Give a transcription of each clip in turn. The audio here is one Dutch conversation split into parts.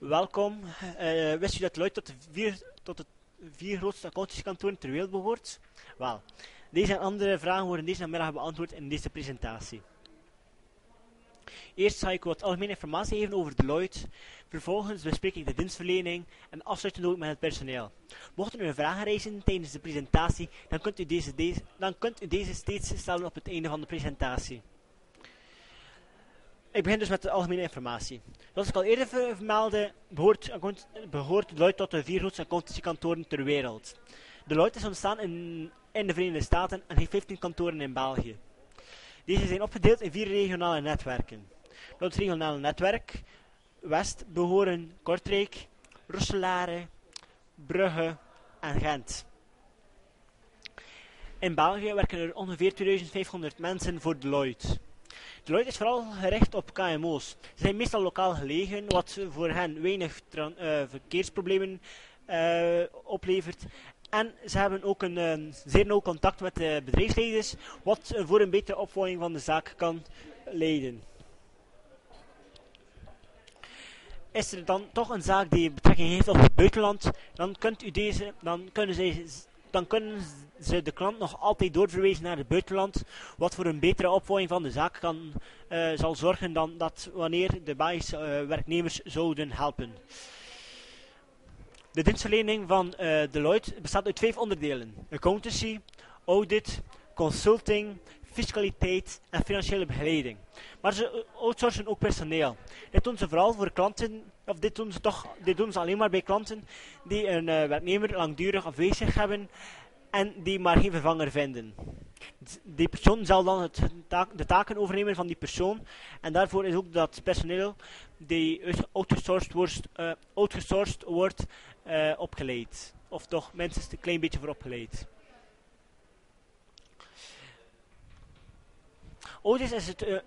Welkom. Uh, wist u dat Deloitte tot de vier, tot de vier grootste accountancykantoren ter wereld behoort? Wel, deze en andere vragen worden deze namiddag beantwoord in deze presentatie. Eerst zal ik wat algemene informatie geven over Deloitte. Vervolgens bespreek ik de dienstverlening en afsluiten ook met het personeel. Mochten u vragen reizen tijdens de presentatie, dan kunt u deze, deze, dan kunt u deze steeds stellen op het einde van de presentatie. Ik begin dus met de algemene informatie. Zoals ik al eerder vermeldde, behoort, behoort Deloitte tot de vier grootste accountancykantoren ter wereld. Deloitte is ontstaan in, in de Verenigde Staten en heeft 15 kantoren in België. Deze zijn opgedeeld in vier regionale netwerken. Tot het regionale netwerk West behoren Kortrijk, Roeselare, Brugge en Gent. In België werken er ongeveer 2500 mensen voor Deloitte. Deloitte is vooral gericht op KMO's. Ze zijn meestal lokaal gelegen, wat voor hen weinig uh, verkeersproblemen uh, oplevert. En ze hebben ook een uh, zeer nauw contact met de bedrijfsleiders, wat voor een betere opvolging van de zaak kan leiden. Is er dan toch een zaak die betrekking heeft op het buitenland, dan, kunt u deze, dan kunnen zij dan kunnen ze de klant nog altijd doorverwijzen naar het buitenland, wat voor een betere opvolging van de zaak kan, uh, zal zorgen dan dat wanneer de Belgische uh, werknemers zouden helpen. De dienstverlening van uh, Deloitte bestaat uit vijf onderdelen. Accountancy, audit, consulting, fiscaliteit en financiële begeleiding. Maar ze outsourcen ook personeel. Dit doen ze vooral voor klanten, of dit doen ze toch, dit doen ze alleen maar bij klanten die een uh, werknemer langdurig afwezig hebben en die maar geen vervanger vinden. Die persoon zal dan het de taken overnemen van die persoon en daarvoor is ook dat personeel die outgesourced wordt, uh, wordt opgeleid. Of toch minstens een klein beetje voor opgeleid. Audit is het... Uh,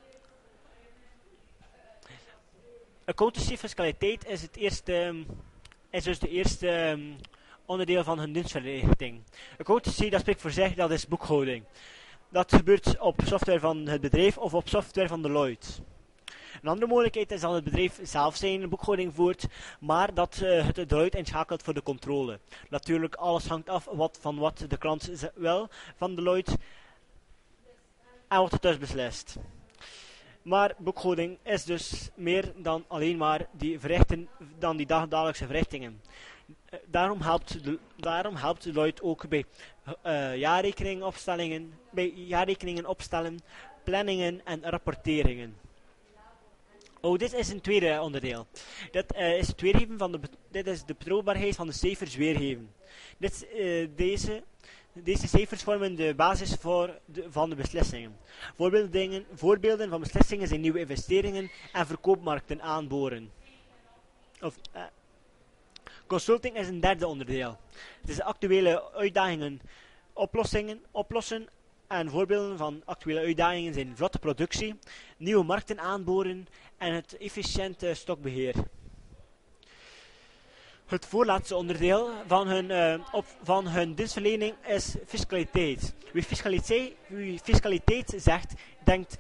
accountancy fiscaliteit is het eerste... Um, is dus de eerste um, onderdeel van hun dienstverrichting. Accountancy, dat spreekt voor zich, dat is boekhouding. Dat gebeurt op software van het bedrijf of op software van Deloitte. Een andere mogelijkheid is dat het bedrijf zelf zijn boekhouding voert, maar dat uh, het Deloitte inschakelt voor de controle. Natuurlijk, alles hangt af wat, van wat de klant wil van Deloitte en wordt het dus beslist. Maar boekhouding is dus meer dan alleen maar die verrichten, dan die dagelijkse verrichtingen. Eh, daarom helpt, daarom helpt Deloitte ook bij uh, jaarrekeningopstellingen, bij jaarrekeningen opstellen, planningen en rapporteringen. Oh, dit is een tweede onderdeel. Dit uh, is het weergeven van de, dit is de betrouwbaarheid van de cijfers weergeven. Dit, deze deze cijfers vormen de basis voor de, van de beslissingen. Voorbeelden, voorbeelden van beslissingen zijn nieuwe investeringen en verkoopmarkten aanboren. Of, uh, consulting is een derde onderdeel. Het is actuele uitdagingen oplossingen, oplossen en voorbeelden van actuele uitdagingen zijn vlotte productie, nieuwe markten aanboren en het efficiënte stokbeheer. Het voorlaatste onderdeel van hun, uh, op, van hun dienstverlening is fiscaliteit. Wie fiscaliteit, wie fiscaliteit zegt, denkt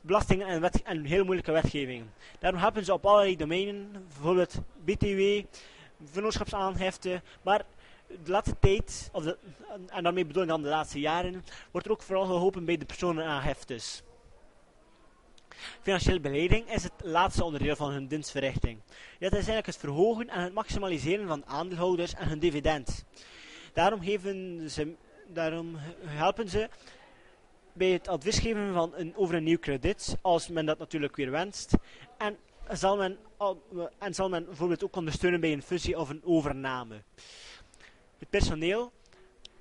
belastingen en, wet, heel moeilijke wetgeving. Daarom hebben ze op allerlei domeinen, bijvoorbeeld BTW, vennootschapsaangifte, maar de laatste tijd, of en daarmee bedoel ik dan de laatste jaren, wordt er ook vooral geholpen bij de personenaangiftes. Financiële beleiding is het laatste onderdeel van hun dienstverrichting. Dit is eigenlijk het verhogen en het maximaliseren van aandeelhouders en hun dividend. Daarom, geven ze, daarom helpen ze bij het advies geven van een, over een nieuw krediet, als men dat natuurlijk weer wenst. En zal men, en zal men bijvoorbeeld ook ondersteunen bij een fusie of een overname. Het personeel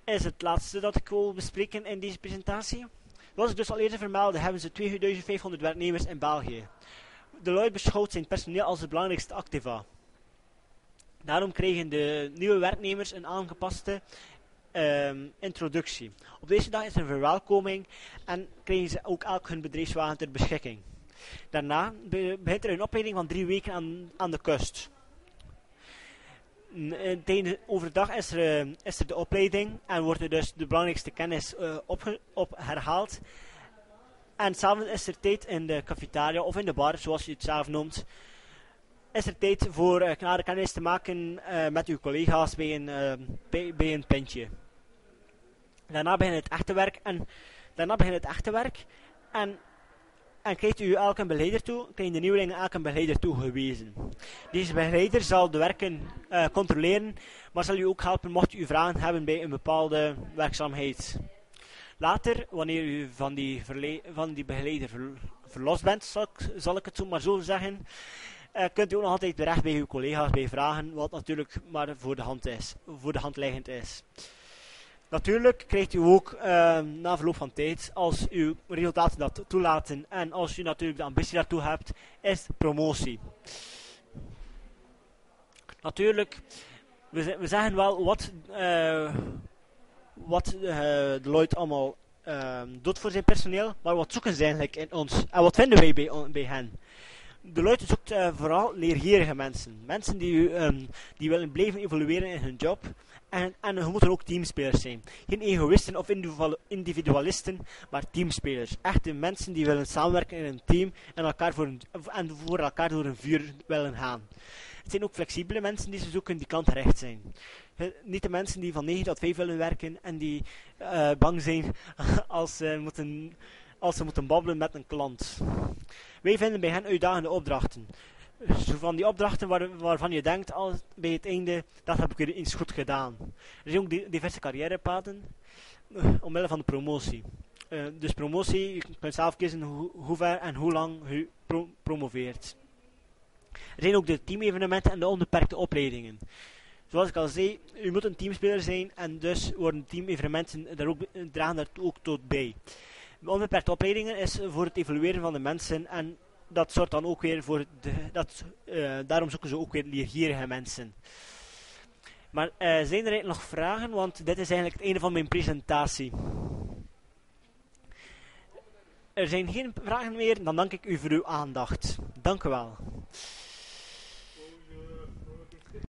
is het laatste dat ik wil bespreken in deze presentatie. Zoals ik dus al eerder vermeldde, hebben ze 2500 werknemers in België. Deloitte beschouwt zijn personeel als het belangrijkste activa. Daarom krijgen de nieuwe werknemers een aangepaste um, introductie. Op deze dag is er een verwelkoming en krijgen ze ook elk hun bedrijfswagen ter beschikking. Daarna begint er een opleiding van drie weken aan, aan de kust. Eh, overdag is er, eh, is er de opleiding en wordt er dus de belangrijkste kennis uh, op, op herhaald. En s'avonds is er tijd in de cafetaria of in de bar, zoals je het zelf noemt, is er tijd voor uh, kennis te maken met uw collega's bij een, bij een pintje. Daarna begint het echte werk en daarna begint het echte werk en en krijgt u elk een begeleider toe, krijgen de nieuwelingen elk een begeleider toegewezen. Deze begeleider zal de werken uh, controleren, maar zal u ook helpen mocht u vragen hebben bij een bepaalde werkzaamheid. Later, wanneer u van die, van die begeleider ver verlost bent, zal ik, zal ik, het zo maar zo zeggen, uh, kunt u ook nog altijd terecht bij uw collega's bij vragen, wat natuurlijk maar voor de hand, is, voor de hand liggend is. Natuurlijk krijgt u ook uh, na verloop van tijd, als uw resultaten dat toelaten en als u natuurlijk de ambitie daartoe hebt, is promotie. Natuurlijk, we, we zeggen wel wat, uh, wat uh, Deloitte allemaal ehm, doet voor zijn personeel, maar wat zoeken ze eigenlijk in ons en wat vinden wij bij, bij hen? Deloitte zoekt uh, vooral leergierige mensen. Mensen die, um, die willen blijven evolueren in hun job en, en er moeten ook teamspelers zijn. Geen egoïsten of individualisten, maar teamspelers. Echte mensen die willen samenwerken in een team en, elkaar voor, en voor elkaar door een vuur willen gaan. Het zijn ook flexibele mensen die ze zoeken die klantgericht zijn. Niet de mensen die van 9 tot 5 willen werken en die uh, bang zijn als ze, moeten, als ze moeten babbelen met een klant. Wij vinden bij hen uitdagende opdrachten van die opdrachten waar, waarvan je denkt al bij het einde, dat heb ik weer eens goed gedaan. Er zijn ook diverse carrièrepaden uh, omwille van de promotie. Uh, dus promotie, je kunt zelf kiezen hoe, ver en hoe lang je pro promoveert. Er zijn ook de teamevenementen en de onbeperkte opleidingen. Zoals ik al zei, u moet een teamspeler zijn en dus worden teamevenementen daar ook, dragen daar ook tot bij. Onbeperkte opleidingen is voor het evalueren van de mensen en dat zorgt dan ook weer voor de, dat, uh, daarom zoeken ze ook weer leergierige mensen. Maar uh, zijn er nog vragen? Want dit is eigenlijk het einde van mijn presentatie. Er zijn geen vragen meer, dan dank ik u voor uw aandacht. Dank u wel.